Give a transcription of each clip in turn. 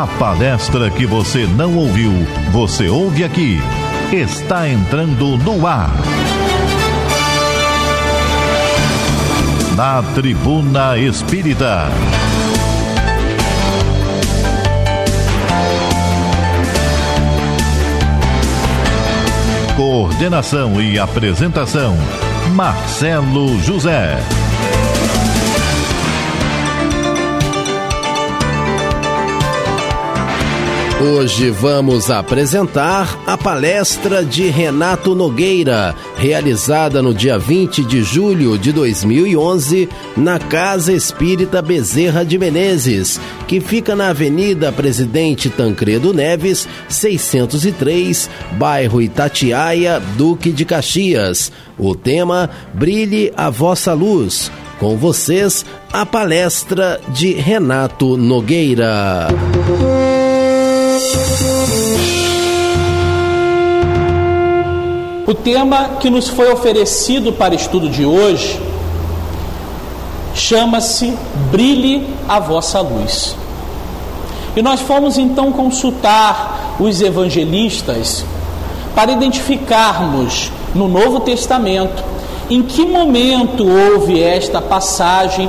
A palestra que você não ouviu, você ouve aqui. Está entrando no ar. Na Tribuna Espírita. Coordenação e apresentação: Marcelo José. Hoje vamos apresentar a palestra de Renato Nogueira, realizada no dia 20 de julho de 2011 na Casa Espírita Bezerra de Menezes, que fica na Avenida Presidente Tancredo Neves, 603, bairro Itatiaia, Duque de Caxias. O tema: Brilhe a vossa luz. Com vocês, a palestra de Renato Nogueira. O tema que nos foi oferecido para estudo de hoje chama-se Brilhe a vossa luz. E nós fomos então consultar os evangelistas para identificarmos no Novo Testamento em que momento houve esta passagem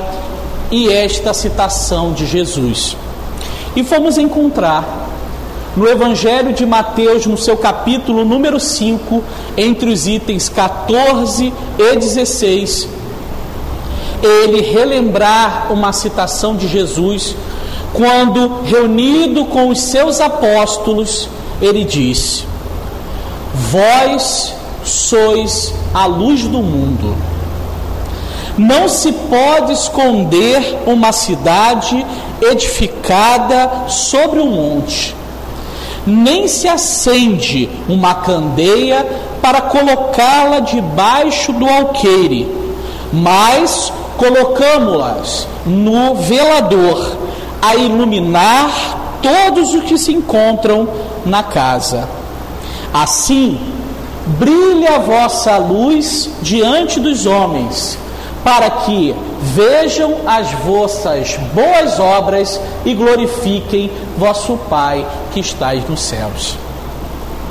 e esta citação de Jesus. E fomos encontrar no Evangelho de Mateus, no seu capítulo número 5, entre os itens 14 e 16, ele relembrar uma citação de Jesus, quando, reunido com os seus apóstolos, ele disse: Vós sois a luz do mundo. Não se pode esconder uma cidade edificada sobre um monte nem se acende uma candeia para colocá-la debaixo do alqueire, mas colocamos-las no velador a iluminar todos os que se encontram na casa. Assim, brilhe a vossa luz diante dos homens, para que vejam as vossas boas obras e glorifiquem vosso Pai que estais nos céus.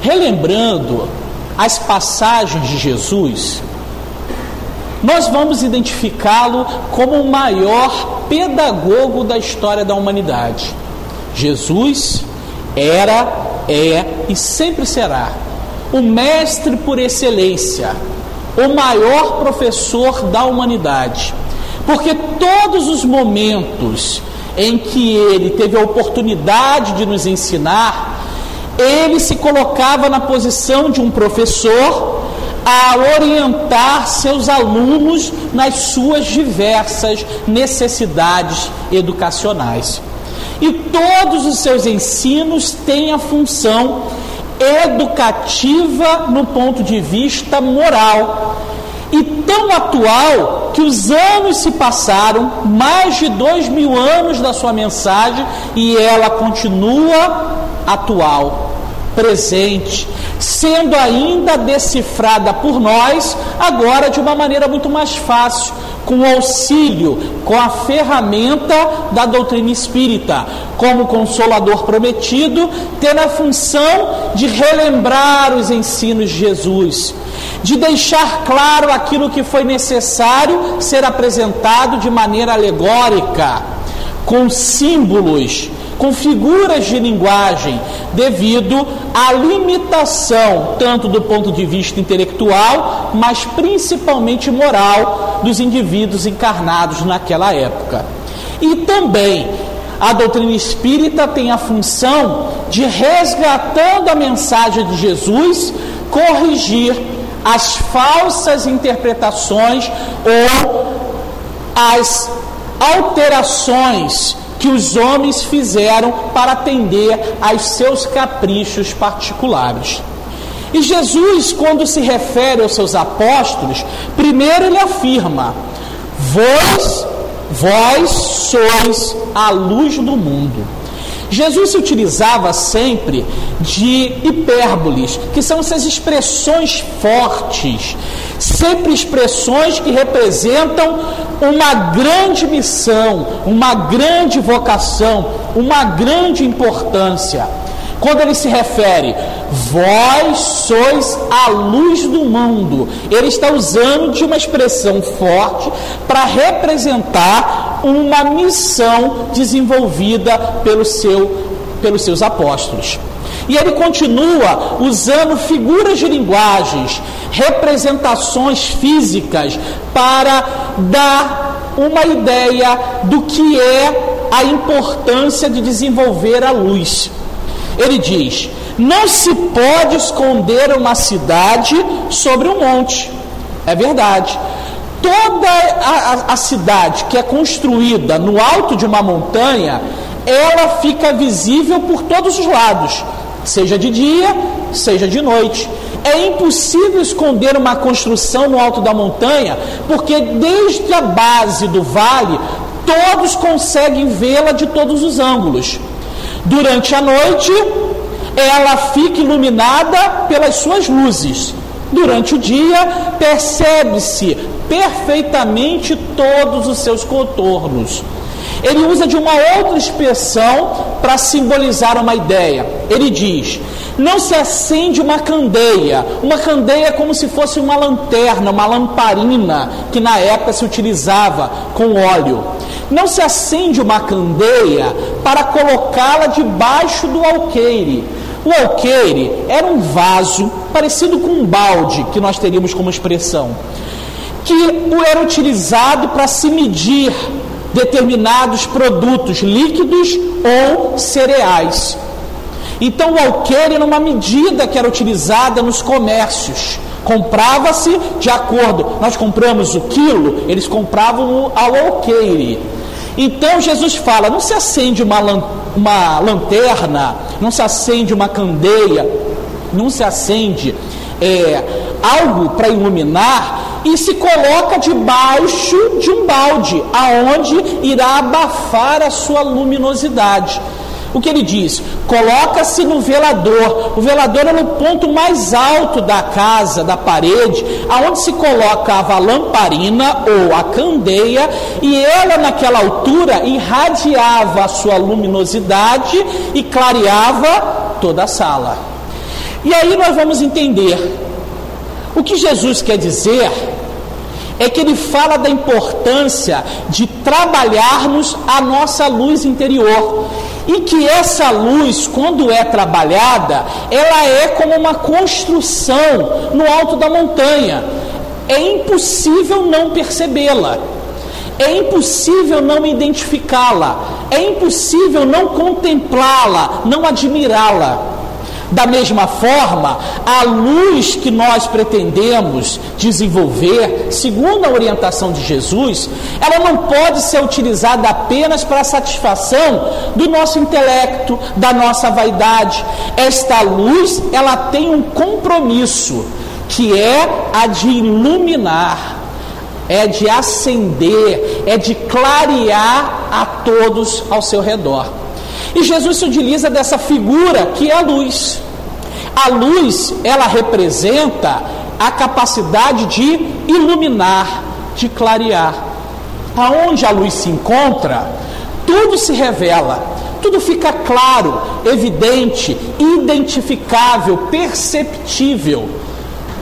Relembrando as passagens de Jesus, nós vamos identificá-lo como o maior pedagogo da história da humanidade. Jesus era, é e sempre será o mestre por excelência, o maior professor da humanidade. Porque todos os momentos em que ele teve a oportunidade de nos ensinar, ele se colocava na posição de um professor a orientar seus alunos nas suas diversas necessidades educacionais. E todos os seus ensinos têm a função educativa no ponto de vista moral. E tão atual que os anos se passaram, mais de dois mil anos da sua mensagem, e ela continua atual, presente, sendo ainda decifrada por nós, agora de uma maneira muito mais fácil, com o auxílio, com a ferramenta da doutrina espírita, como consolador prometido, ter a função de relembrar os ensinos de Jesus de deixar claro aquilo que foi necessário ser apresentado de maneira alegórica, com símbolos, com figuras de linguagem, devido à limitação, tanto do ponto de vista intelectual, mas principalmente moral, dos indivíduos encarnados naquela época. E também a doutrina espírita tem a função de, resgatando a mensagem de Jesus, corrigir as falsas interpretações ou as alterações que os homens fizeram para atender aos seus caprichos particulares. E Jesus, quando se refere aos seus apóstolos, primeiro ele afirma: Vós, vós sois a luz do mundo. Jesus se utilizava sempre de hipérboles, que são essas expressões fortes, sempre expressões que representam uma grande missão, uma grande vocação, uma grande importância. Quando ele se refere, vós sois a luz do mundo, ele está usando de uma expressão forte para representar uma missão desenvolvida pelo seu, pelos seus apóstolos. E ele continua usando figuras de linguagens, representações físicas, para dar uma ideia do que é a importância de desenvolver a luz. Ele diz: não se pode esconder uma cidade sobre um monte. É verdade. Toda a, a, a cidade que é construída no alto de uma montanha, ela fica visível por todos os lados, seja de dia, seja de noite. É impossível esconder uma construção no alto da montanha, porque desde a base do vale, todos conseguem vê-la de todos os ângulos. Durante a noite, ela fica iluminada pelas suas luzes. Durante o dia, percebe-se perfeitamente todos os seus contornos. Ele usa de uma outra expressão para simbolizar uma ideia. Ele diz: não se acende uma candeia. Uma candeia é como se fosse uma lanterna, uma lamparina, que na época se utilizava com óleo. Não se acende uma candeia para colocá-la debaixo do alqueire. O alqueire era um vaso parecido com um balde, que nós teríamos como expressão, que era utilizado para se medir determinados produtos líquidos ou cereais. Então, o alqueire era uma medida que era utilizada nos comércios. Comprava-se de acordo, nós compramos o quilo, eles compravam ao alqueire. Então Jesus fala: não se acende uma, uma lanterna, não se acende uma candeia, não se acende é, algo para iluminar e se coloca debaixo de um balde, aonde irá abafar a sua luminosidade. O que ele diz? Coloca-se no velador. O velador é no ponto mais alto da casa, da parede, aonde se colocava a lamparina ou a candeia, e ela naquela altura irradiava a sua luminosidade e clareava toda a sala. E aí nós vamos entender o que Jesus quer dizer é que ele fala da importância de trabalharmos a nossa luz interior. E que essa luz, quando é trabalhada, ela é como uma construção no alto da montanha. É impossível não percebê-la. É impossível não identificá-la. É impossível não contemplá-la, não admirá-la. Da mesma forma, a luz que nós pretendemos desenvolver, segundo a orientação de Jesus, ela não pode ser utilizada apenas para a satisfação do nosso intelecto, da nossa vaidade. Esta luz, ela tem um compromisso, que é a de iluminar, é de acender, é de clarear a todos ao seu redor. E Jesus se utiliza dessa figura que é a luz. A luz, ela representa a capacidade de iluminar, de clarear. Aonde a luz se encontra, tudo se revela, tudo fica claro, evidente, identificável, perceptível.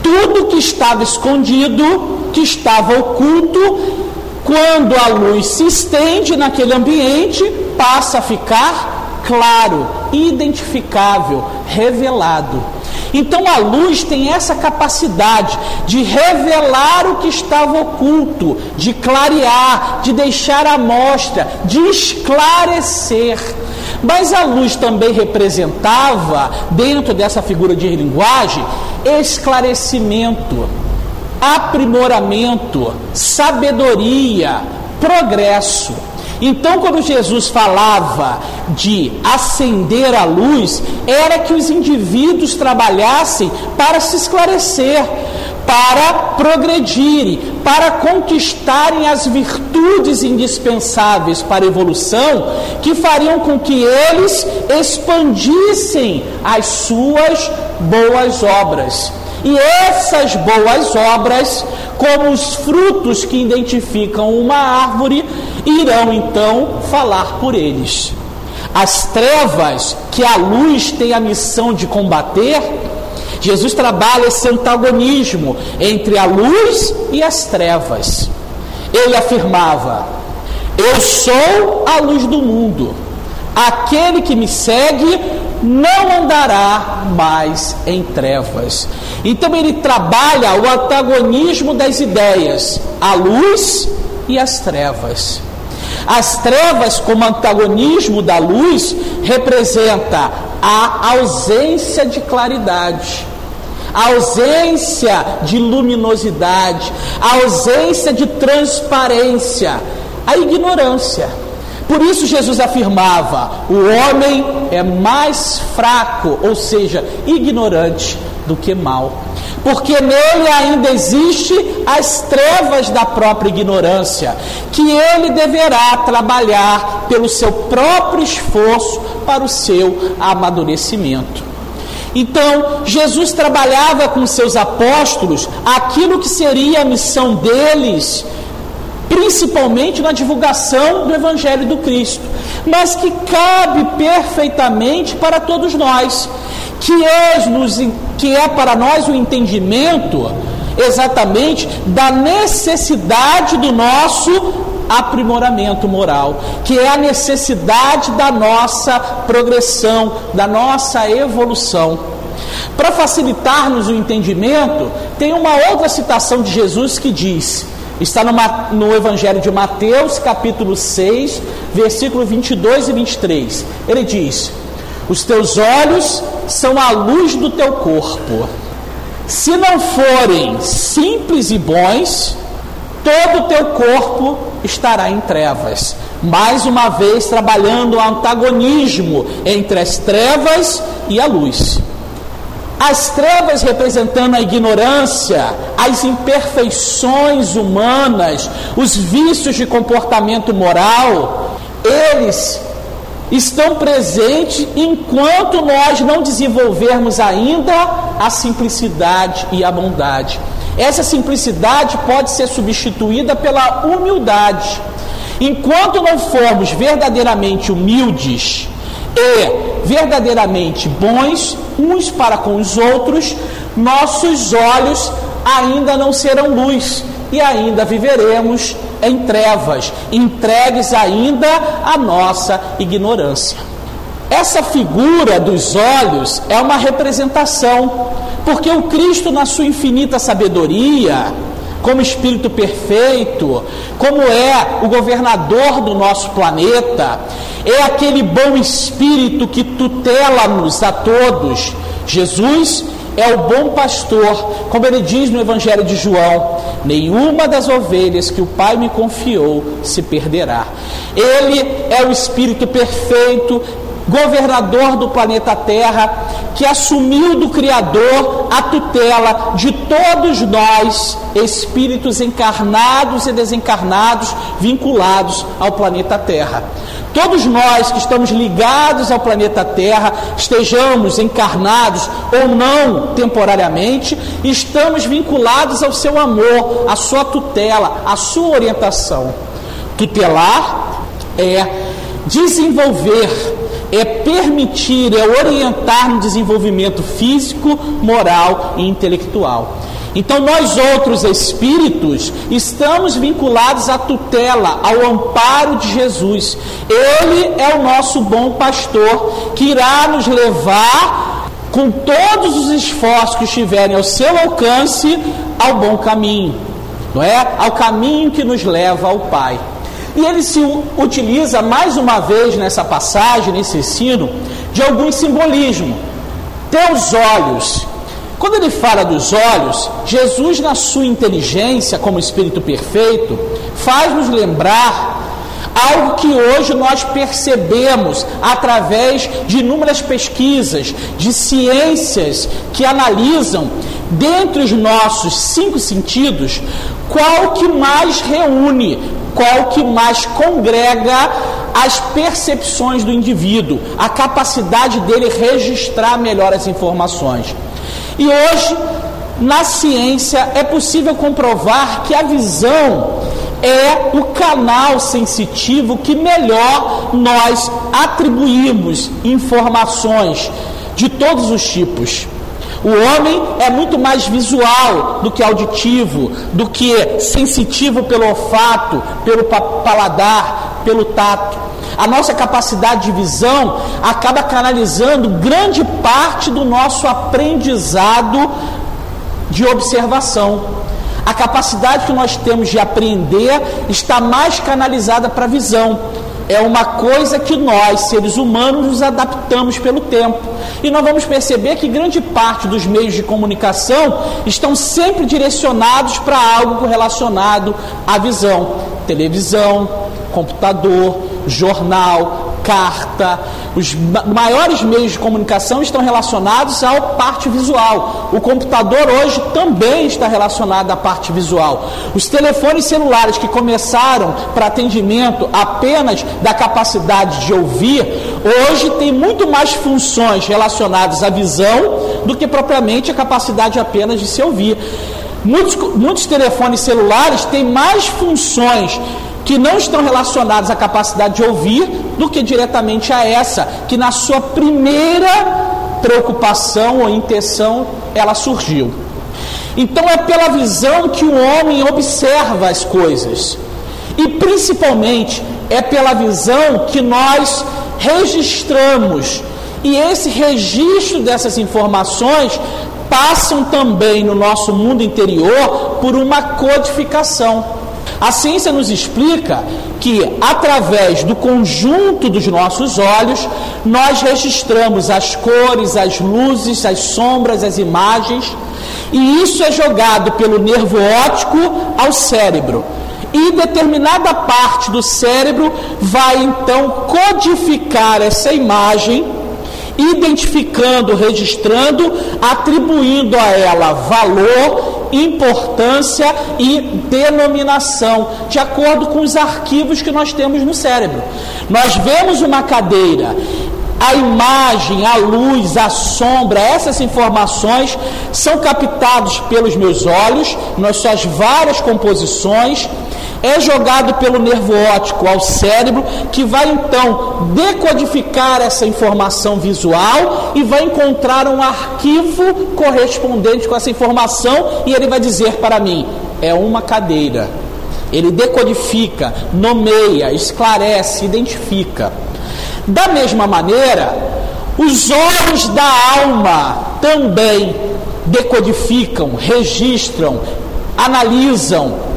Tudo que estava escondido, que estava oculto, quando a luz se estende naquele ambiente, passa a ficar claro, identificável, revelado. Então a luz tem essa capacidade de revelar o que estava oculto, de clarear, de deixar à mostra, de esclarecer. Mas a luz também representava, dentro dessa figura de linguagem, esclarecimento, aprimoramento, sabedoria, progresso. Então, quando Jesus falava de acender a luz, era que os indivíduos trabalhassem para se esclarecer, para progredirem, para conquistarem as virtudes indispensáveis para a evolução, que fariam com que eles expandissem as suas boas obras. E essas boas obras, como os frutos que identificam uma árvore, irão então falar por eles. As trevas que a luz tem a missão de combater, Jesus trabalha esse antagonismo entre a luz e as trevas. Ele afirmava: Eu sou a luz do mundo. Aquele que me segue não andará mais em trevas. Então ele trabalha o antagonismo das ideias, a luz e as trevas. As trevas, como antagonismo da luz, representa a ausência de claridade, a ausência de luminosidade, a ausência de transparência, a ignorância. Por isso Jesus afirmava: o homem é mais fraco, ou seja, ignorante, do que mal. Porque nele ainda existe as trevas da própria ignorância, que ele deverá trabalhar pelo seu próprio esforço para o seu amadurecimento. Então, Jesus trabalhava com seus apóstolos aquilo que seria a missão deles principalmente na divulgação do Evangelho do Cristo, mas que cabe perfeitamente para todos nós, que é, nos, que é para nós o entendimento exatamente da necessidade do nosso aprimoramento moral, que é a necessidade da nossa progressão, da nossa evolução. Para facilitar-nos o entendimento, tem uma outra citação de Jesus que diz: Está no, no, Evangelho de Mateus, capítulo 6, versículo 22 e 23. Ele diz: Os teus olhos são a luz do teu corpo. Se não forem simples e bons, todo o teu corpo estará em trevas. Mais uma vez, trabalhando o antagonismo entre as trevas e a luz. As trevas representando a ignorância, as imperfeições humanas, os vícios de comportamento moral, eles estão presentes enquanto nós não desenvolvermos ainda a simplicidade e a bondade. Essa simplicidade pode ser substituída pela humildade. Enquanto não formos verdadeiramente humildes, e verdadeiramente bons uns para com os outros, nossos olhos ainda não serão luz e ainda viveremos em trevas, entregues ainda à nossa ignorância. Essa figura dos olhos é uma representação, porque o Cristo, na sua infinita sabedoria, como Espírito perfeito, como é o governador do nosso planeta, é aquele bom Espírito que tutela-nos a todos. Jesus é o bom pastor, como ele diz no Evangelho de João: nenhuma das ovelhas que o Pai me confiou se perderá. Ele é o Espírito perfeito, governador do planeta Terra, que assumiu do Criador a tutela de todos nós, espíritos encarnados e desencarnados, vinculados ao planeta Terra. Todos nós que estamos ligados ao planeta Terra, estejamos encarnados ou não temporariamente, estamos vinculados ao seu amor, à sua tutela, à sua orientação. Tutelar é desenvolver é permitir, é orientar no desenvolvimento físico, moral e intelectual. Então, nós outros espíritos estamos vinculados à tutela, ao amparo de Jesus. Ele é o nosso bom pastor que irá nos levar, com todos os esforços que estiverem ao seu alcance, ao bom caminho, não é? Ao caminho que nos leva ao Pai. E ele se utiliza mais uma vez nessa passagem, nesse ensino, de algum simbolismo. Teus olhos. Quando ele fala dos olhos, Jesus, na sua inteligência como Espírito perfeito, faz-nos lembrar Algo que hoje nós percebemos através de inúmeras pesquisas, de ciências que analisam, dentre os nossos cinco sentidos, qual que mais reúne, qual que mais congrega as percepções do indivíduo, a capacidade dele registrar melhor as informações. E hoje, na ciência, é possível comprovar que a visão é o canal sensitivo que melhor nós atribuímos informações de todos os tipos. O homem é muito mais visual do que auditivo, do que sensitivo pelo olfato, pelo paladar, pelo tato. A nossa capacidade de visão acaba canalizando grande parte do nosso aprendizado de observação. A capacidade que nós temos de aprender está mais canalizada para a visão. É uma coisa que nós, seres humanos, nos adaptamos pelo tempo. E nós vamos perceber que grande parte dos meios de comunicação estão sempre direcionados para algo relacionado à visão. Televisão, computador, jornal, carta. Os maiores meios de comunicação estão relacionados à parte visual. O computador hoje também está relacionado à parte visual. Os telefones celulares que começaram para atendimento apenas da capacidade de ouvir, hoje tem muito mais funções relacionadas à visão do que propriamente a capacidade apenas de se ouvir. Muitos, muitos telefones celulares têm mais funções que não estão relacionados à capacidade de ouvir do que diretamente a essa, que na sua primeira preocupação ou intenção ela surgiu. Então é pela visão que o homem observa as coisas. E principalmente é pela visão que nós registramos. E esse registro dessas informações passam também no nosso mundo interior por uma codificação. A ciência nos explica que, através do conjunto dos nossos olhos, nós registramos as cores, as luzes, as sombras, as imagens, e isso é jogado pelo nervo óptico ao cérebro. E determinada parte do cérebro vai então codificar essa imagem, identificando, registrando, atribuindo a ela valor importância e denominação, de acordo com os arquivos que nós temos no cérebro. Nós vemos uma cadeira, a imagem, a luz, a sombra, essas informações são captados pelos meus olhos, nas suas várias composições é jogado pelo nervo óptico ao cérebro, que vai então decodificar essa informação visual e vai encontrar um arquivo correspondente com essa informação e ele vai dizer para mim: é uma cadeira. Ele decodifica, nomeia, esclarece, identifica. Da mesma maneira, os olhos da alma também decodificam, registram, analisam,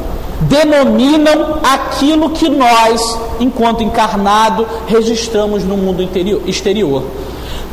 denominam aquilo que nós, enquanto encarnado, registramos no mundo interior, exterior.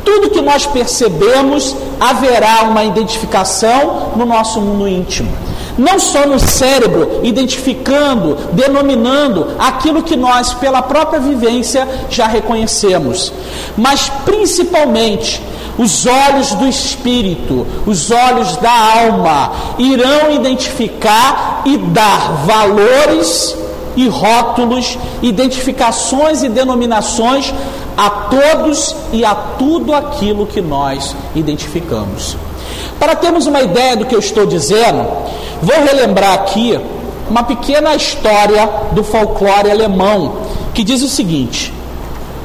Tudo que nós percebemos haverá uma identificação no nosso mundo íntimo. Não só no cérebro, identificando, denominando aquilo que nós, pela própria vivência, já reconhecemos, mas principalmente os olhos do espírito, os olhos da alma, irão identificar e dar valores e rótulos, identificações e denominações a todos e a tudo aquilo que nós identificamos. Para termos uma ideia do que eu estou dizendo, vou relembrar aqui uma pequena história do folclore alemão que diz o seguinte: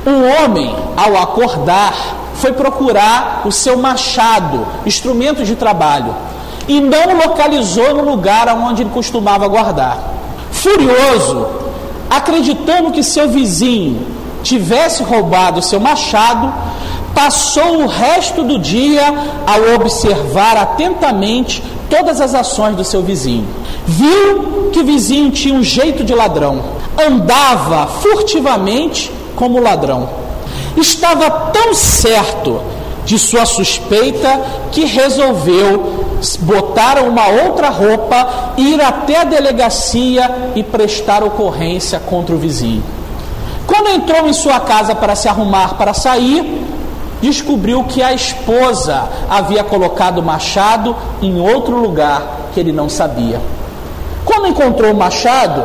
um homem, ao acordar, foi procurar o seu machado, instrumento de trabalho, e não localizou no lugar onde ele costumava guardar. Furioso, acreditando que seu vizinho tivesse roubado seu machado, passou o resto do dia a observar atentamente todas as ações do seu vizinho. Viu que o vizinho tinha um jeito de ladrão, andava furtivamente como ladrão estava tão certo de sua suspeita que resolveu botar uma outra roupa, ir até a delegacia e prestar ocorrência contra o vizinho. Quando entrou em sua casa para se arrumar para sair, descobriu que a esposa havia colocado o machado em outro lugar que ele não sabia. Quando encontrou o machado,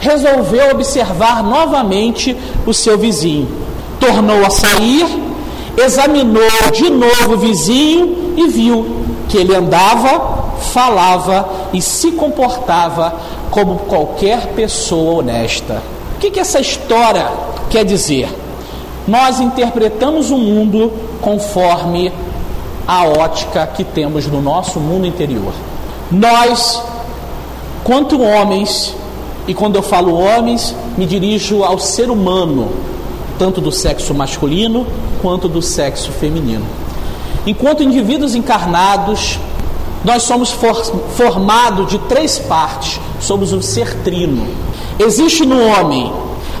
resolveu observar novamente o seu vizinho. Tornou a sair, examinou de novo o vizinho e viu que ele andava, falava e se comportava como qualquer pessoa honesta. O que, que essa história quer dizer? Nós interpretamos o mundo conforme a ótica que temos no nosso mundo interior. Nós, quanto homens, e quando eu falo homens, me dirijo ao ser humano, tanto do sexo masculino quanto do sexo feminino. Enquanto indivíduos encarnados, nós somos for formados de três partes, somos um ser trino. Existe no homem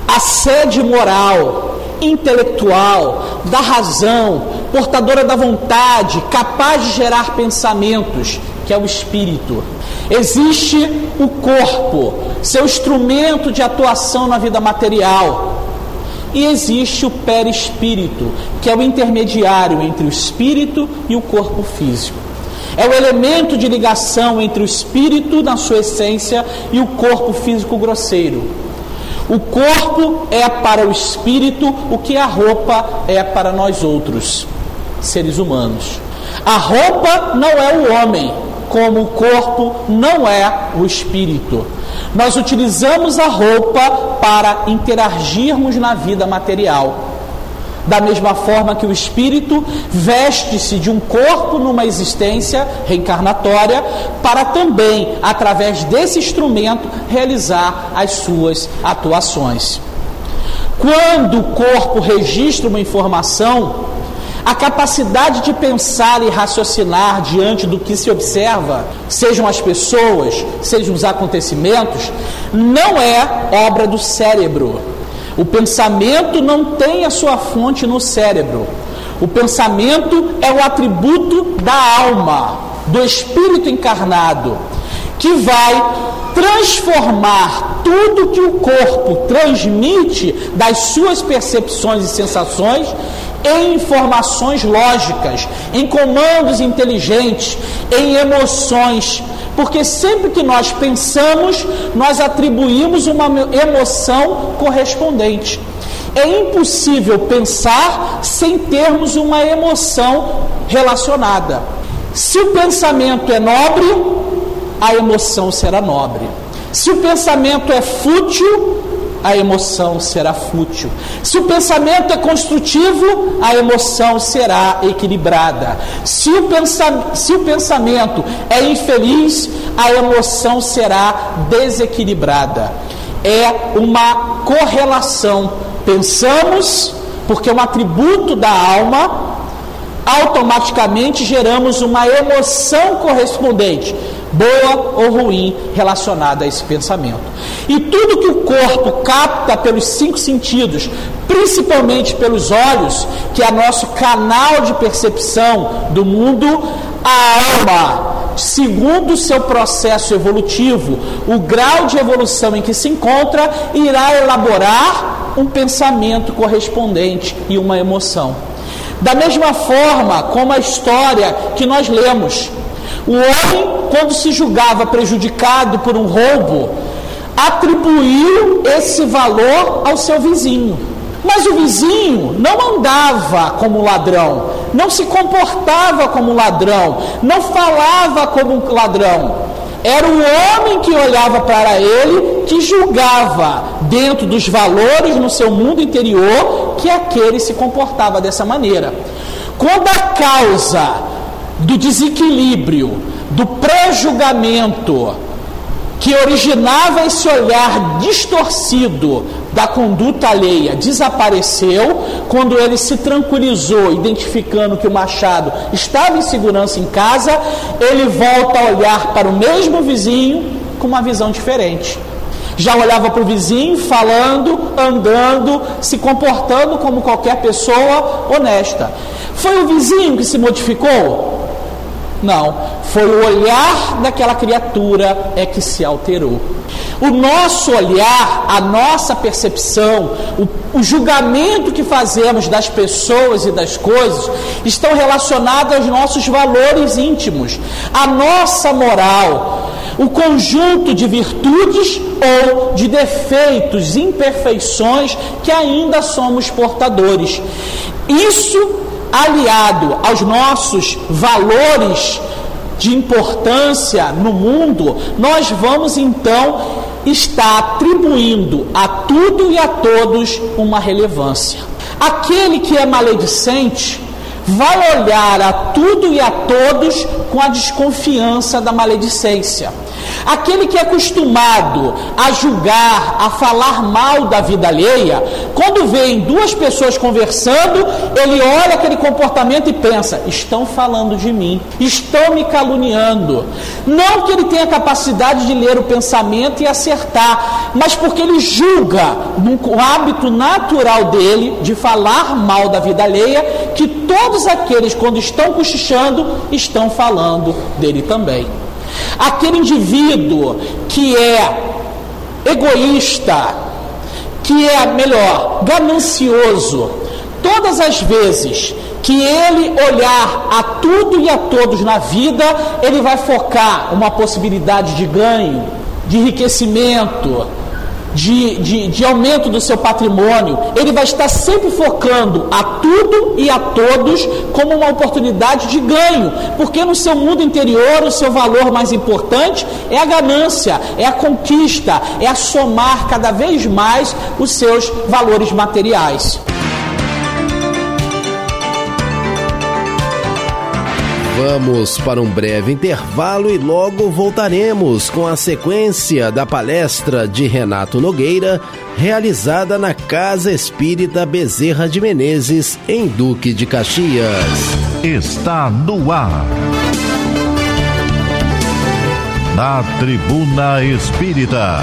a sede moral, intelectual, da razão, portadora da vontade, capaz de gerar pensamentos, que é o espírito. Existe o corpo, seu instrumento de atuação na vida material. E existe o perispírito, que é o intermediário entre o espírito e o corpo físico. É o elemento de ligação entre o espírito, na sua essência, e o corpo físico grosseiro. O corpo é para o espírito o que a roupa é para nós outros, seres humanos. A roupa não é o homem, como o corpo não é o espírito. Nós utilizamos a roupa para interagirmos na vida material. Da mesma forma que o espírito veste-se de um corpo numa existência reencarnatória, para também, através desse instrumento, realizar as suas atuações. Quando o corpo registra uma informação, a capacidade de pensar e raciocinar diante do que se observa, sejam as pessoas, sejam os acontecimentos, não é obra do cérebro o pensamento não tem a sua fonte no cérebro. O pensamento é o atributo da alma, do espírito encarnado, que vai transformar tudo que o corpo transmite das suas percepções e sensações em informações lógicas, em comandos inteligentes, em emoções porque sempre que nós pensamos, nós atribuímos uma emoção correspondente. É impossível pensar sem termos uma emoção relacionada. Se o pensamento é nobre, a emoção será nobre. Se o pensamento é fútil, a emoção será fútil. Se o pensamento é construtivo, a emoção será equilibrada. Se o, pensa, se o pensamento é infeliz, a emoção será desequilibrada. É uma correlação. Pensamos, porque é um atributo da alma, automaticamente geramos uma emoção correspondente boa ou ruim, relacionada a esse pensamento. E tudo que o corpo capta pelos cinco sentidos, principalmente pelos olhos, que é nosso canal de percepção do mundo, a alma, segundo o seu processo evolutivo, o grau de evolução em que se encontra, irá elaborar um pensamento correspondente e uma emoção. Da mesma forma como a história que nós lemos, o homem, quando se julgava prejudicado por um roubo, atribuiu esse valor ao seu vizinho. Mas o vizinho não andava como ladrão, não se comportava como ladrão, não falava como ladrão. Era o homem que olhava para ele, que julgava, dentro dos valores no seu mundo interior, que aquele se comportava dessa maneira. Quando a causa do desequilíbrio, do prejulgamento que originava esse olhar distorcido da conduta alheia desapareceu quando ele se tranquilizou, identificando que o machado estava em segurança em casa, ele volta a olhar para o mesmo vizinho com uma visão diferente. Já olhava para o vizinho, falando, andando, se comportando como qualquer pessoa honesta. Foi o vizinho que se modificou? Não, Foi o olhar daquela criatura é que se alterou. O nosso olhar, a nossa percepção, o, o julgamento que fazemos das pessoas e das coisas estão relacionados aos nossos valores íntimos, a nossa moral, o conjunto de virtudes ou de defeitos, imperfeições que ainda somos portadores. Isso aliado aos nossos valores de importância no mundo, nós vamos então estar atribuindo a tudo e a todos uma relevância. Aquele que é maledicente vai olhar a tudo e a todos com a desconfiança da maledicência. Aquele que é acostumado a julgar, a falar mal da vida alheia, quando vê duas pessoas conversando, ele olha aquele comportamento e pensa: estão falando de mim, estão me caluniando. Não que ele tenha capacidade de ler o pensamento e acertar, mas porque ele julga, no hábito natural dele, de falar mal da vida alheia, que todos aqueles, quando estão cochichando, estão falando dele também. Aquele indivíduo que é egoísta, que é melhor, ganancioso, todas as vezes que ele olhar a tudo e a todos na vida, ele vai focar uma possibilidade de ganho, de enriquecimento, de, de, de, aumento do seu patrimônio, ele vai estar sempre focando a tudo e a todos como uma oportunidade de ganho, porque no seu mundo interior o seu valor mais importante é a ganância, é a conquista, é a somar cada vez mais os seus valores materiais. Vamos para um breve intervalo e logo voltaremos com a sequência da palestra de Renato Nogueira, realizada na Casa Espírita Bezerra de Menezes, em Duque de Caxias. Está no ar. Na Tribuna Espírita.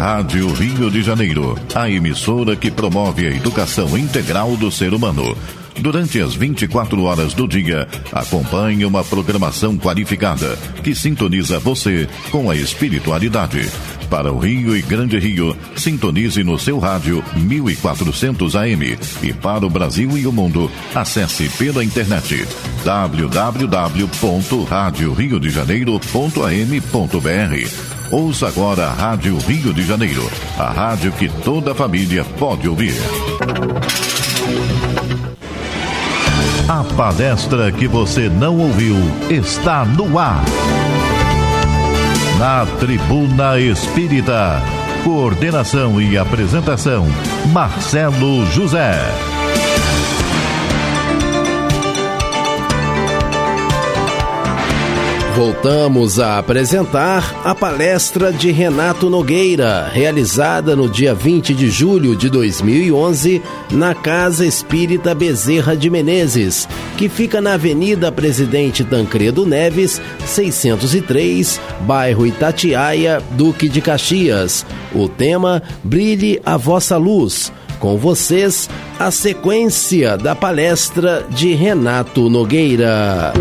Rádio Rio de Janeiro, a emissora que promove a educação integral do ser humano. Durante as 24 horas do dia, acompanhe uma programação qualificada que sintoniza você com a espiritualidade. Para o Rio e Grande Rio, sintonize no seu rádio 1400 AM e para o Brasil e o mundo, acesse pela internet www.radioriodejaneiro.am.br Ouça agora a Rádio Rio de Janeiro, a rádio que toda família pode ouvir. A palestra que você não ouviu está no ar. Na Tribuna Espírita. Coordenação e apresentação: Marcelo José. Voltamos a apresentar a palestra de Renato Nogueira, realizada no dia 20 de julho de 2011 na Casa Espírita Bezerra de Menezes, que fica na Avenida Presidente Tancredo Neves, 603, bairro Itatiaia, Duque de Caxias. O tema: Brilhe a vossa luz. Com vocês, a sequência da palestra de Renato Nogueira.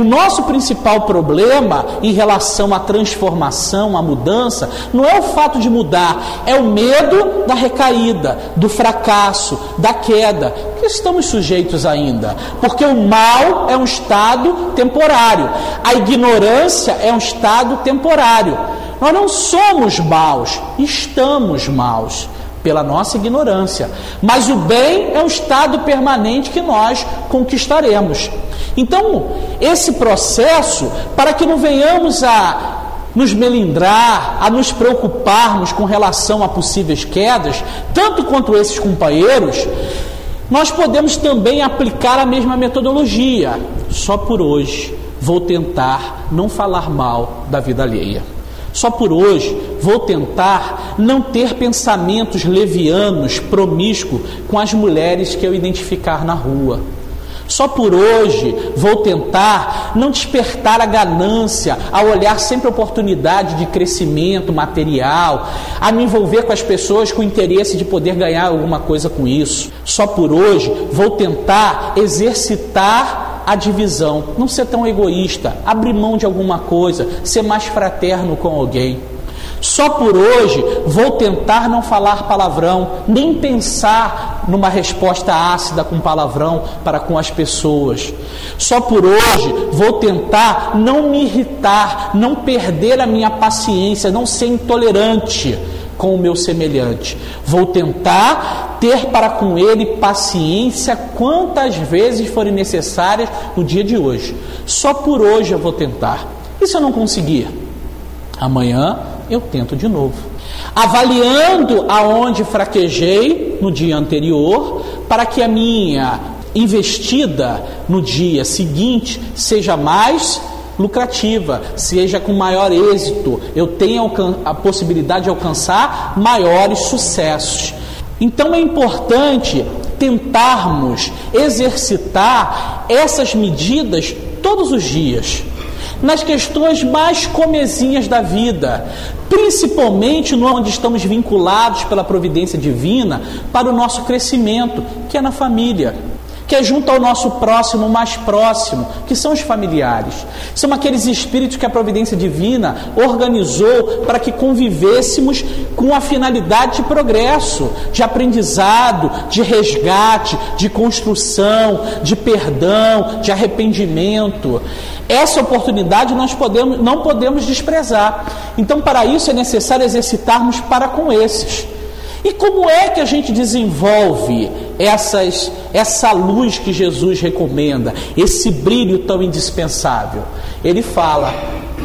O nosso principal problema em relação à transformação, à mudança, não é o fato de mudar, é o medo da recaída, do fracasso, da queda, que estamos sujeitos ainda. Porque o mal é um estado temporário, a ignorância é um estado temporário. Nós não somos maus, estamos maus pela nossa ignorância. Mas o bem é um estado permanente que nós conquistaremos. Então, esse processo, para que não venhamos a nos melindrar, a nos preocuparmos com relação a possíveis quedas, tanto quanto esses companheiros, nós podemos também aplicar a mesma metodologia. Só por hoje vou tentar não falar mal da vida alheia. Só por hoje vou tentar não ter pensamentos levianos, promíscuos com as mulheres que eu identificar na rua. Só por hoje vou tentar não despertar a ganância, a olhar sempre oportunidade de crescimento material, a me envolver com as pessoas com interesse de poder ganhar alguma coisa com isso. Só por hoje vou tentar exercitar a divisão, não ser tão egoísta, abrir mão de alguma coisa, ser mais fraterno com alguém. Só por hoje vou tentar não falar palavrão, nem pensar numa resposta ácida com palavrão para com as pessoas. Só por hoje vou tentar não me irritar, não perder a minha paciência, não ser intolerante com o meu semelhante. Vou tentar ter para com ele paciência quantas vezes forem necessárias no dia de hoje. Só por hoje eu vou tentar. E se eu não conseguir? Amanhã eu tento de novo. Avaliando aonde fraquejei no dia anterior, para que a minha investida no dia seguinte seja mais lucrativa, seja com maior êxito, eu tenha a possibilidade de alcançar maiores sucessos. Então é importante tentarmos exercitar essas medidas todos os dias nas questões mais comezinhas da vida, principalmente no onde estamos vinculados pela providência divina para o nosso crescimento, que é na família que é junto ao nosso próximo mais próximo, que são os familiares. São aqueles espíritos que a providência divina organizou para que convivêssemos com a finalidade de progresso, de aprendizado, de resgate, de construção, de perdão, de arrependimento. Essa oportunidade nós podemos, não podemos desprezar. Então, para isso é necessário exercitarmos para com esses. E como é que a gente desenvolve essas, essa luz que Jesus recomenda, esse brilho tão indispensável? Ele fala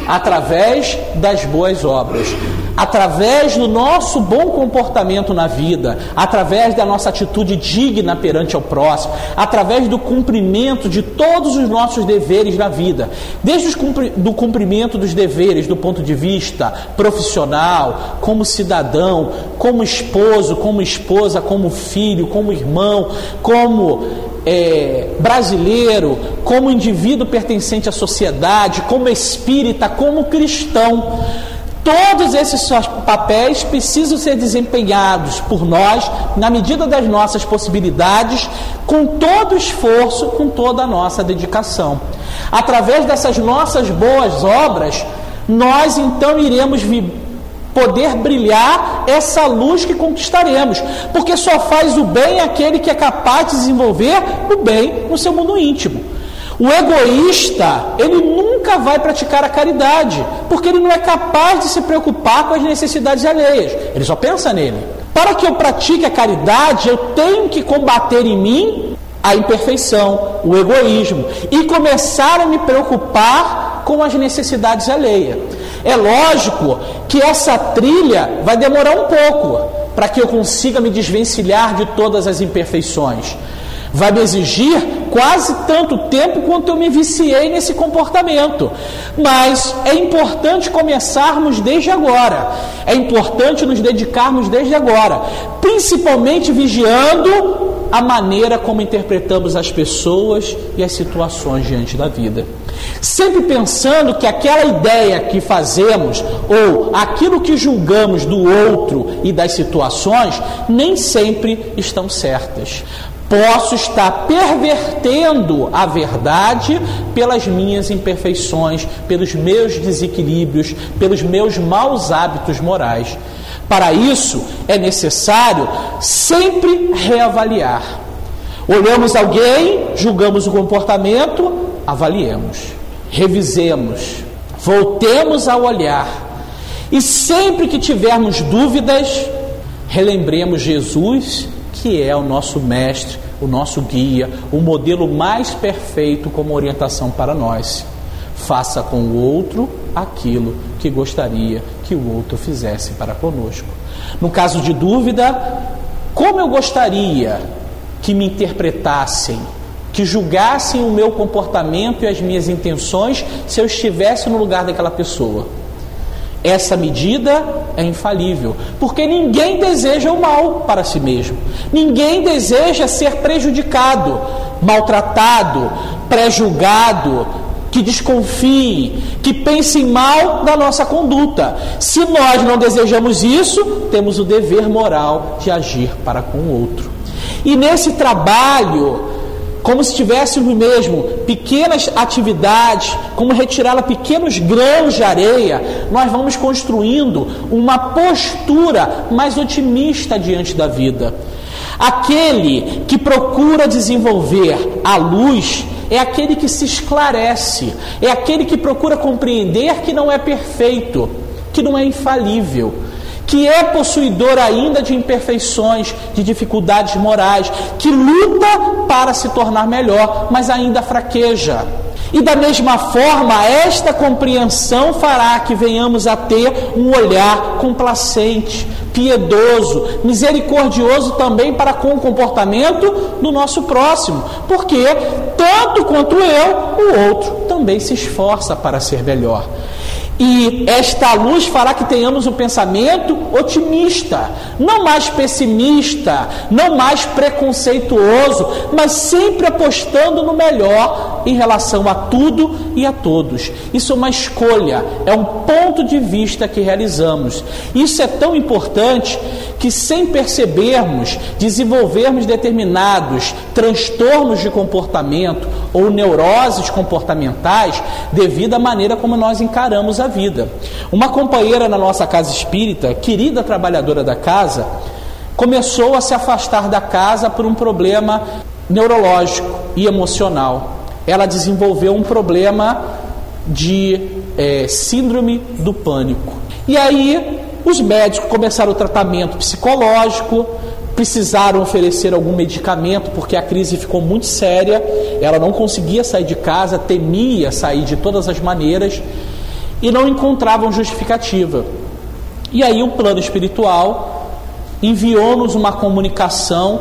através das boas obras através do nosso bom comportamento na vida, através da nossa atitude digna perante ao próximo, através do cumprimento de todos os nossos deveres na vida, desde o cumprimento dos deveres do ponto de vista profissional, como cidadão, como esposo, como esposa, como filho, como irmão, como é, brasileiro, como indivíduo pertencente à sociedade, como espírita, como cristão. Todos esses papéis precisam ser desempenhados por nós, na medida das nossas possibilidades, com todo o esforço, com toda a nossa dedicação. Através dessas nossas boas obras, nós então iremos poder brilhar essa luz que conquistaremos, porque só faz o bem aquele que é capaz de desenvolver o bem no seu mundo íntimo. O egoísta, ele nunca vai praticar a caridade, porque ele não é capaz de se preocupar com as necessidades alheias. Ele só pensa nele. Para que eu pratique a caridade, eu tenho que combater em mim a imperfeição, o egoísmo e começar a me preocupar com as necessidades alheias. É lógico que essa trilha vai demorar um pouco para que eu consiga me desvencilhar de todas as imperfeições vai me exigir quase tanto tempo quanto eu me viciei nesse comportamento. Mas é importante começarmos desde agora. É importante nos dedicarmos desde agora, principalmente vigiando a maneira como interpretamos as pessoas e as situações diante da vida. Sempre pensando que aquela ideia que fazemos ou aquilo que julgamos do outro e das situações nem sempre estão certas posso estar pervertendo a verdade pelas minhas imperfeições, pelos meus desequilíbrios, pelos meus maus hábitos morais. Para isso é necessário sempre reavaliar. Olhamos alguém, julgamos o comportamento, avaliemos, revisemos, voltemos a olhar. E sempre que tivermos dúvidas, relembremos Jesus que é o nosso mestre, o nosso guia, o modelo mais perfeito como orientação para nós. Faça com o outro aquilo que gostaria que o outro fizesse para conosco. No caso de dúvida, como eu gostaria que me interpretassem, que julgassem o meu comportamento e as minhas intenções se eu estivesse no lugar daquela pessoa? Essa medida é infalível, porque ninguém deseja o mal para si mesmo, ninguém deseja ser prejudicado, maltratado, pré-julgado, que desconfie, que pense mal da nossa conduta. Se nós não desejamos isso, temos o dever moral de agir para com o outro. E nesse trabalho, como se tivéssemos mesmo pequenas atividades, como retirá-la pequenos grãos de areia, nós vamos construindo uma postura mais otimista diante da vida. Aquele que procura desenvolver a luz é aquele que se esclarece, é aquele que procura compreender que não é perfeito, que não é infalível, que é possuidor ainda de imperfeições, de dificuldades morais, que luta para se tornar melhor, mas ainda fraqueja. E da mesma forma, esta compreensão fará que venhamos a ter um olhar complacente, piedoso, misericordioso também para com o comportamento do nosso próximo, porque tanto quanto eu, o outro também se esforça para ser melhor. E esta luz fará que tenhamos um pensamento otimista, não mais pessimista, não mais preconceituoso, mas sempre apostando no melhor em relação a tudo e a todos. Isso é uma escolha, é um ponto de vista que realizamos. Isso é tão importante que, sem percebermos, desenvolvermos determinados transtornos de comportamento ou neuroses comportamentais devido à maneira como nós encaramos a da vida. Uma companheira na nossa casa espírita, querida trabalhadora da casa, começou a se afastar da casa por um problema neurológico e emocional. Ela desenvolveu um problema de é, síndrome do pânico. E aí os médicos começaram o tratamento psicológico, precisaram oferecer algum medicamento porque a crise ficou muito séria, ela não conseguia sair de casa, temia sair de todas as maneiras e não encontravam justificativa. E aí o plano espiritual enviou-nos uma comunicação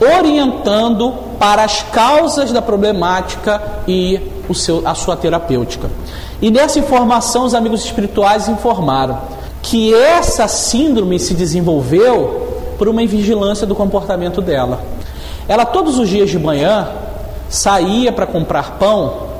orientando para as causas da problemática e o seu, a sua terapêutica. E nessa informação, os amigos espirituais informaram que essa síndrome se desenvolveu por uma vigilância do comportamento dela. Ela todos os dias de manhã saía para comprar pão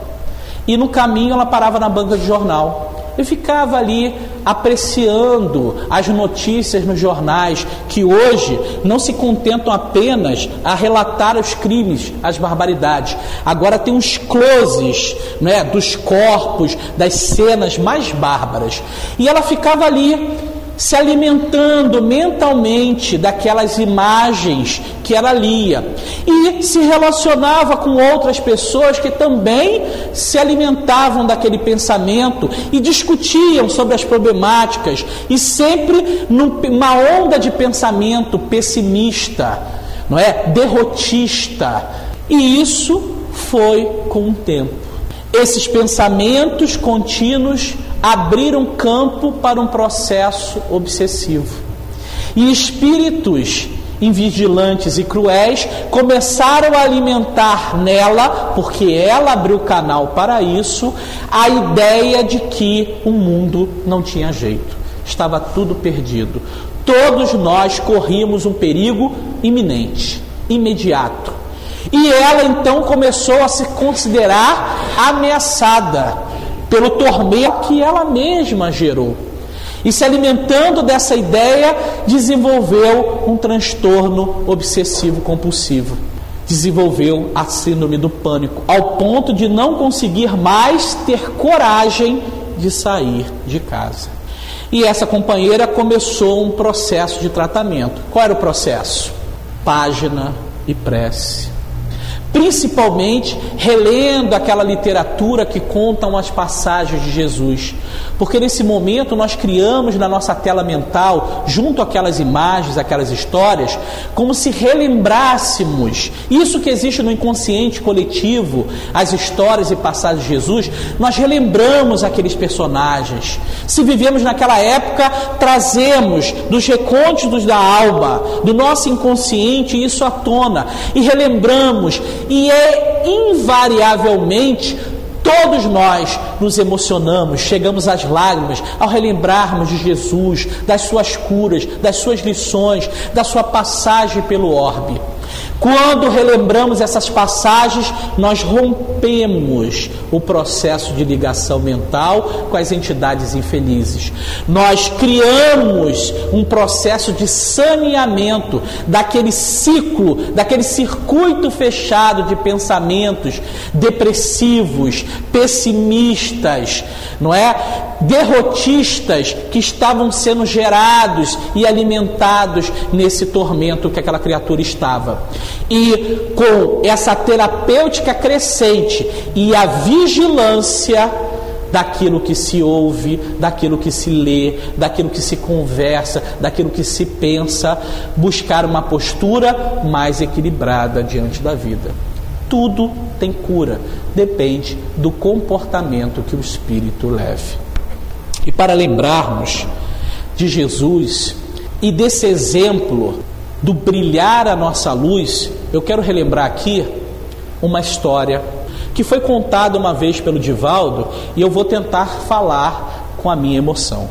e no caminho ela parava na banca de jornal. Eu ficava ali apreciando as notícias nos jornais que hoje não se contentam apenas a relatar os crimes, as barbaridades. Agora tem uns closes né, dos corpos, das cenas mais bárbaras. E ela ficava ali se alimentando mentalmente daquelas imagens que ela lia e se relacionava com outras pessoas que também se alimentavam daquele pensamento e discutiam sobre as problemáticas e sempre numa onda de pensamento pessimista, não é? Derrotista. E isso foi com o tempo. Esses pensamentos contínuos abriram campo para um processo obsessivo. E espíritos invigilantes e cruéis começaram a alimentar nela, porque ela abriu canal para isso, a ideia de que o mundo não tinha jeito, estava tudo perdido. Todos nós corríamos um perigo iminente, imediato. E ela então começou a se considerar ameaçada pelo tormento que ela mesma gerou. E se alimentando dessa ideia, desenvolveu um transtorno obsessivo compulsivo. Desenvolveu a síndrome do pânico, ao ponto de não conseguir mais ter coragem de sair de casa. E essa companheira começou um processo de tratamento. Qual era o processo? Página e prece principalmente relendo aquela literatura que contam as passagens de Jesus. Porque nesse momento nós criamos na nossa tela mental, junto àquelas imagens, aquelas histórias, como se relembrássemos isso que existe no inconsciente coletivo, as histórias e passagens de Jesus, nós relembramos aqueles personagens. Se vivemos naquela época, trazemos dos recônditos da alma, do nosso inconsciente, isso à tona e relembramos e é invariavelmente Todos nós nos emocionamos, chegamos às lágrimas ao relembrarmos de Jesus, das suas curas, das suas lições, da sua passagem pelo orbe. Quando relembramos essas passagens, nós rompemos o processo de ligação mental com as entidades infelizes. Nós criamos um processo de saneamento daquele ciclo, daquele circuito fechado de pensamentos depressivos, pessimistas, não é? Derrotistas que estavam sendo gerados e alimentados nesse tormento que aquela criatura estava. E com essa terapêutica crescente e a vigilância daquilo que se ouve, daquilo que se lê, daquilo que se conversa, daquilo que se pensa, buscar uma postura mais equilibrada diante da vida. Tudo tem cura, depende do comportamento que o espírito leve. E para lembrarmos de Jesus e desse exemplo do brilhar a nossa luz, eu quero relembrar aqui uma história que foi contada uma vez pelo Divaldo e eu vou tentar falar com a minha emoção.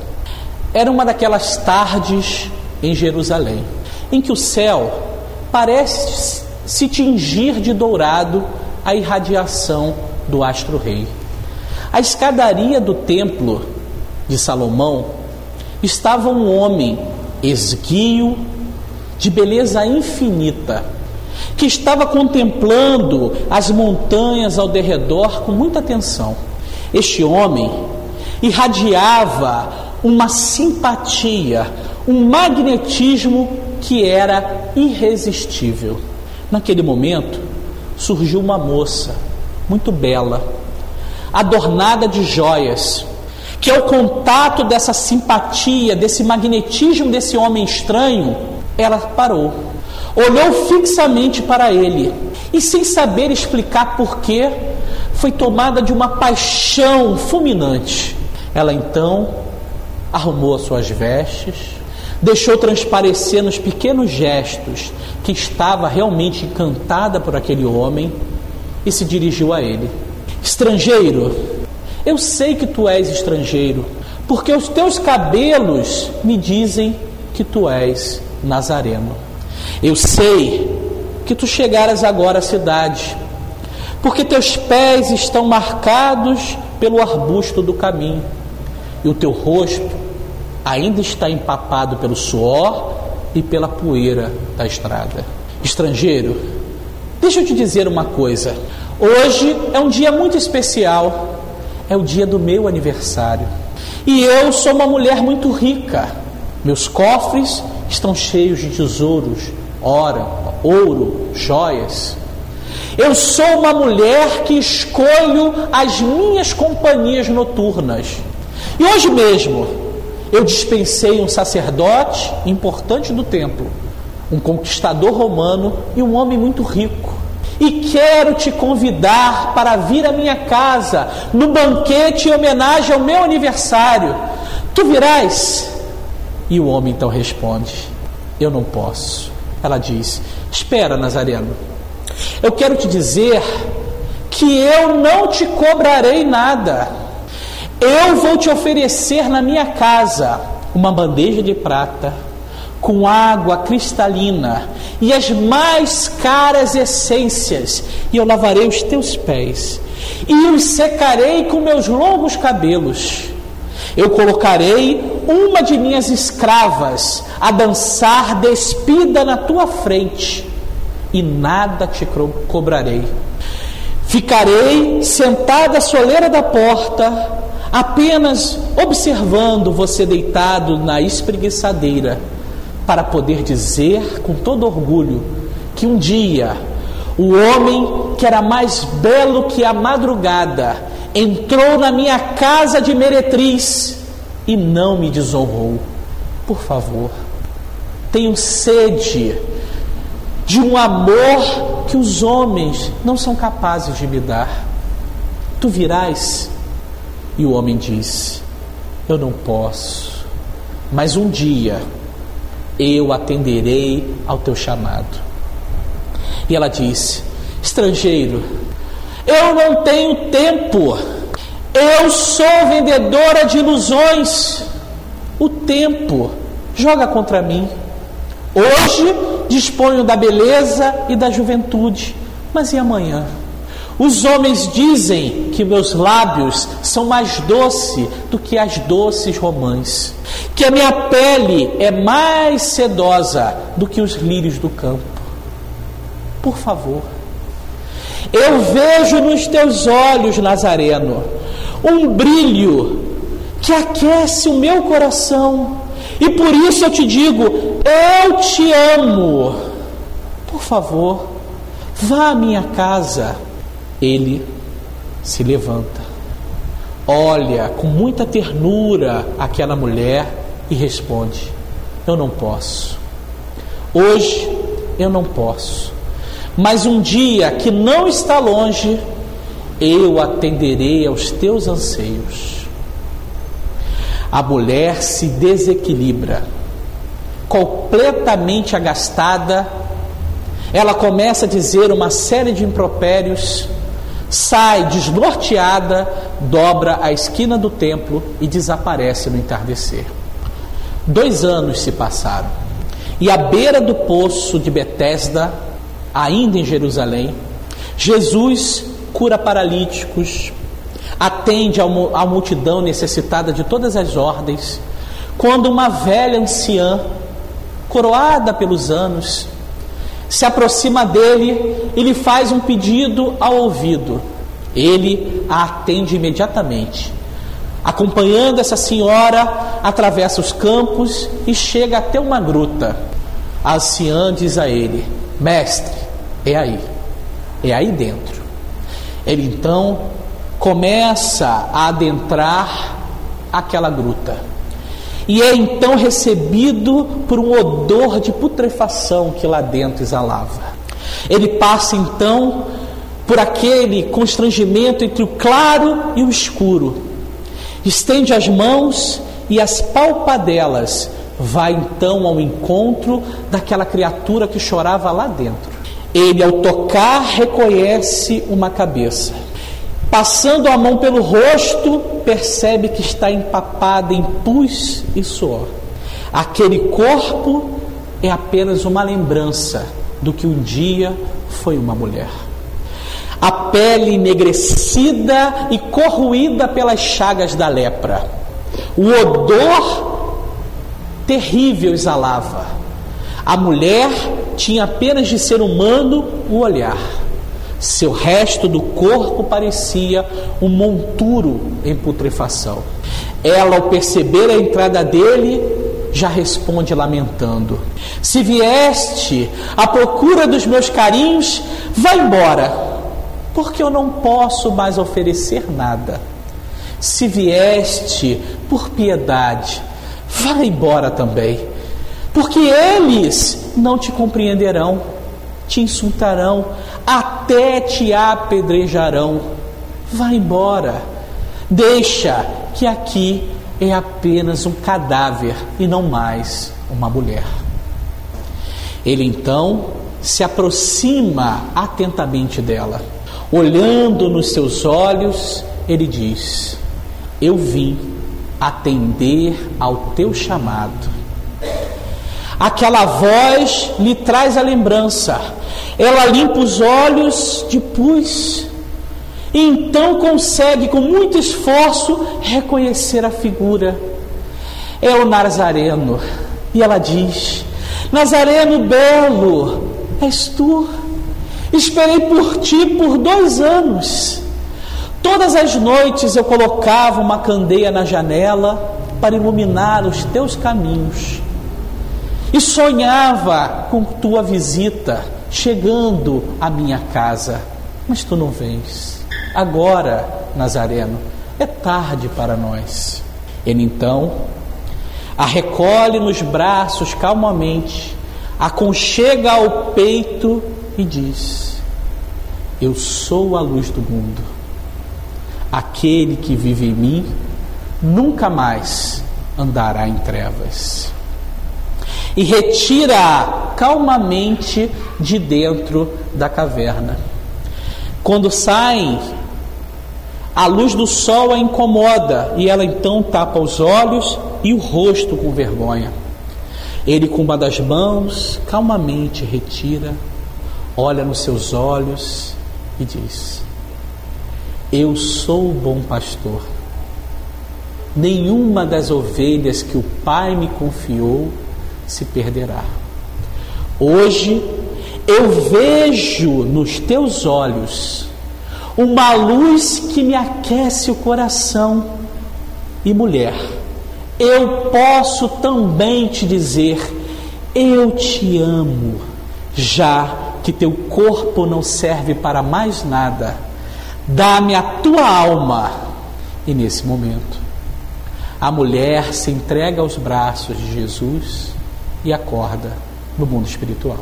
Era uma daquelas tardes em Jerusalém, em que o céu parece se tingir de dourado a irradiação do astro-rei. A escadaria do templo de Salomão estava um homem esguio, de beleza infinita, que estava contemplando as montanhas ao derredor com muita atenção. Este homem irradiava uma simpatia, um magnetismo que era irresistível. Naquele momento, surgiu uma moça muito bela, adornada de joias, que ao contato dessa simpatia, desse magnetismo desse homem estranho, ela parou, olhou fixamente para ele e, sem saber explicar porquê, foi tomada de uma paixão fulminante. Ela então arrumou as suas vestes, deixou transparecer nos pequenos gestos que estava realmente encantada por aquele homem e se dirigiu a ele: Estrangeiro, eu sei que tu és estrangeiro, porque os teus cabelos me dizem que tu és Nazareno. Eu sei que tu chegaras agora à cidade, porque teus pés estão marcados pelo arbusto do caminho, e o teu rosto ainda está empapado pelo suor e pela poeira da estrada. Estrangeiro, deixa eu te dizer uma coisa. Hoje é um dia muito especial, é o dia do meu aniversário. E eu sou uma mulher muito rica. Meus cofres estão cheios de tesouros, ora, ouro, joias. Eu sou uma mulher que escolho as minhas companhias noturnas. E hoje mesmo eu dispensei um sacerdote importante do templo, um conquistador romano e um homem muito rico. E quero te convidar para vir à minha casa no banquete em homenagem ao meu aniversário. Tu virás? E o homem então responde: Eu não posso. Ela diz: Espera, Nazareno. Eu quero te dizer que eu não te cobrarei nada. Eu vou te oferecer na minha casa uma bandeja de prata com água cristalina e as mais caras essências, e eu lavarei os teus pés e os secarei com meus longos cabelos eu colocarei uma de minhas escravas a dançar despida na tua frente, e nada te cobrarei. Ficarei sentada à soleira da porta, apenas observando você deitado na espreguiçadeira, para poder dizer com todo orgulho que um dia o homem que era mais belo que a madrugada entrou na minha casa de meretriz e não me desonrou. Por favor, tenho sede de um amor que os homens não são capazes de me dar. Tu virás? E o homem disse: Eu não posso, mas um dia eu atenderei ao teu chamado. E ela disse: Estrangeiro, eu não tenho tempo. Eu sou vendedora de ilusões. O tempo joga contra mim. Hoje disponho da beleza e da juventude, mas e amanhã? Os homens dizem que meus lábios são mais doces do que as doces romãs, que a minha pele é mais sedosa do que os lírios do campo. Por favor, eu vejo nos teus olhos, Nazareno, um brilho que aquece o meu coração, e por isso eu te digo: eu te amo. Por favor, vá à minha casa ele se levanta, olha com muita ternura aquela mulher e responde: Eu não posso. Hoje eu não posso. Mas um dia que não está longe, eu atenderei aos teus anseios. A mulher se desequilibra, completamente agastada. Ela começa a dizer uma série de impropérios sai desnorteada, dobra a esquina do templo e desaparece no entardecer. Dois anos se passaram. E à beira do poço de Betesda, ainda em Jerusalém, Jesus cura paralíticos, atende à multidão necessitada de todas as ordens, quando uma velha anciã, coroada pelos anos, se aproxima dele e lhe faz um pedido ao ouvido. Ele a atende imediatamente. Acompanhando essa senhora, atravessa os campos e chega até uma gruta. A anciã diz a ele: Mestre, é aí, é aí dentro. Ele então começa a adentrar aquela gruta e é então recebido por um odor de putrefação que lá dentro exalava. Ele passa então por aquele constrangimento entre o claro e o escuro, estende as mãos e as palpadelas vai então ao encontro daquela criatura que chorava lá dentro. Ele, ao tocar, reconhece uma cabeça Passando a mão pelo rosto, percebe que está empapada em pus e suor. Aquele corpo é apenas uma lembrança do que um dia foi uma mulher. A pele enegrecida e corroída pelas chagas da lepra. O odor terrível exalava. A mulher tinha apenas de ser humano o olhar. Seu resto do corpo parecia um monturo em putrefação. Ela, ao perceber a entrada dele, já responde lamentando: Se vieste à procura dos meus carinhos, vá embora, porque eu não posso mais oferecer nada. Se vieste por piedade, vá embora também, porque eles não te compreenderão te insultarão, até te apedrejarão. Vá embora, deixa que aqui é apenas um cadáver e não mais uma mulher. Ele então se aproxima atentamente dela, olhando nos seus olhos, ele diz: Eu vim atender ao teu chamado Aquela voz lhe traz a lembrança. Ela limpa os olhos de pus. E então consegue, com muito esforço, reconhecer a figura. É o Nazareno. E ela diz: Nazareno belo, és tu. Esperei por ti por dois anos. Todas as noites eu colocava uma candeia na janela para iluminar os teus caminhos e sonhava com tua visita chegando à minha casa, mas tu não vens. Agora, Nazareno, é tarde para nós. Ele então a recolhe nos braços calmamente, aconchega ao peito e diz: Eu sou a luz do mundo. Aquele que vive em mim nunca mais andará em trevas e retira calmamente de dentro da caverna. Quando saem, a luz do sol a incomoda e ela então tapa os olhos e o rosto com vergonha. Ele, com uma das mãos, calmamente retira, olha nos seus olhos e diz: Eu sou o bom pastor. Nenhuma das ovelhas que o Pai me confiou se perderá. Hoje eu vejo nos teus olhos uma luz que me aquece o coração. E mulher, eu posso também te dizer: eu te amo, já que teu corpo não serve para mais nada. Dá-me a tua alma. E nesse momento, a mulher se entrega aos braços de Jesus e acorda no mundo espiritual.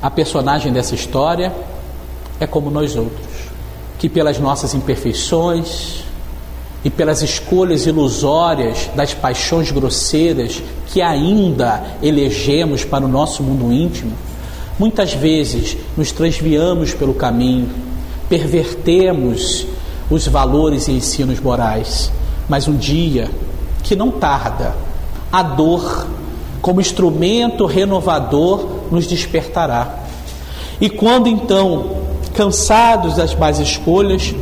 A personagem dessa história é como nós outros, que pelas nossas imperfeições e pelas escolhas ilusórias das paixões grosseiras que ainda elegemos para o nosso mundo íntimo, muitas vezes nos transviamos pelo caminho, pervertemos os valores e ensinos morais, mas um dia que não tarda, a dor como instrumento renovador, nos despertará. E quando então, cansados das más escolhas,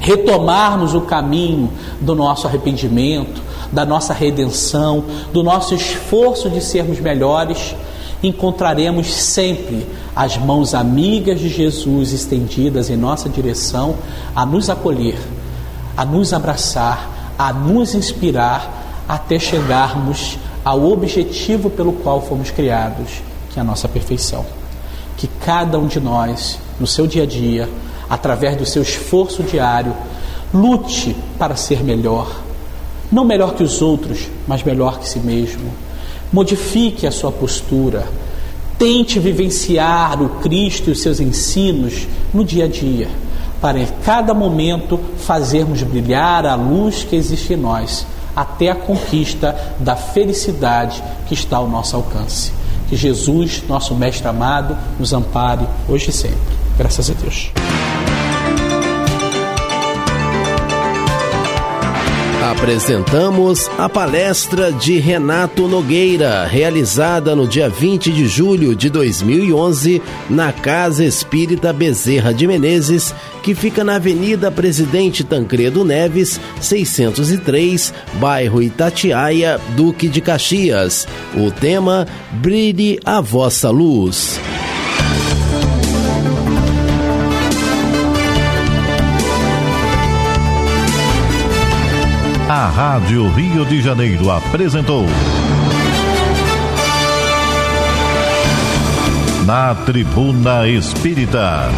retomarmos o caminho do nosso arrependimento, da nossa redenção, do nosso esforço de sermos melhores, encontraremos sempre as mãos amigas de Jesus estendidas em nossa direção a nos acolher, a nos abraçar, a nos inspirar até chegarmos ao objetivo pelo qual fomos criados, que é a nossa perfeição. Que cada um de nós, no seu dia a dia, através do seu esforço diário, lute para ser melhor. Não melhor que os outros, mas melhor que si mesmo. Modifique a sua postura. Tente vivenciar o Cristo e os seus ensinos no dia a dia, para em cada momento fazermos brilhar a luz que existe em nós até a conquista da felicidade que está ao nosso alcance. Que Jesus, nosso Mestre amado, nos ampare hoje e sempre. Graças a Deus. Apresentamos a palestra de Renato Nogueira, realizada no dia 20 de julho de 2011 na Casa Espírita Bezerra de Menezes, que fica na Avenida Presidente Tancredo Neves, 603, bairro Itatiaia, Duque de Caxias. O tema: Brilhe a vossa luz. A Rádio Rio de Janeiro apresentou. Na Tribuna Espírita